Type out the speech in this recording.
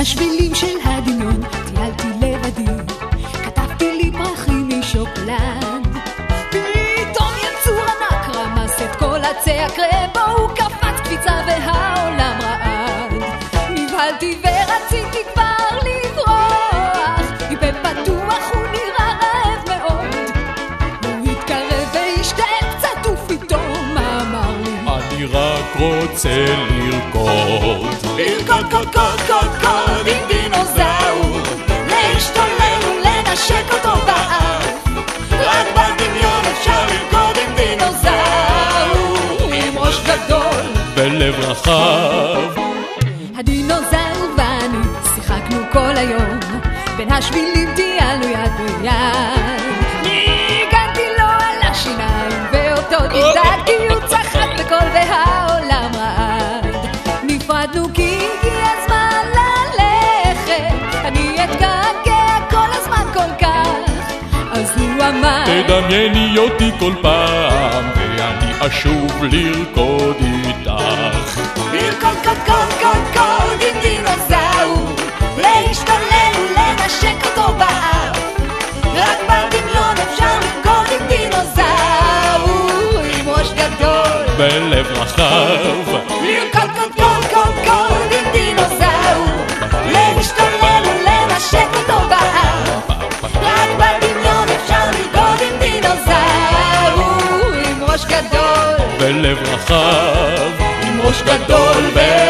השבילים של הדמיון טיילתי לבדי, כתבתי לי פרחים משוקולד. פתאום יצור ענק רמס את כל עצי הקרמבו, הוא קפץ קפיצה והעולם רק רוצה לרקוד. לרקוד, קוד, קוד, קוד, קוד עם דינוזאור. להשתולל ולנשק אותו באף. רק בדמיון אפשר לרקוד עם דינוזאור. עם ראש גדול. בלב רחב, הדינוזאור ואני שיחקנו כל היום בין השבילים אמר תדמייני אותי כל פעם, ואני אשוב לרקוד איתך. לרקוד קוד קוד קוד קוד עם דינוזאור להשתולל ולנשק אותו באף. רק בדמיון אפשר לרקוד עם דינוזאור עם ראש גדול. בלב רחב, לרקוד קוד קוד קוד קוד בלב רחב, עם ראש גדול רחב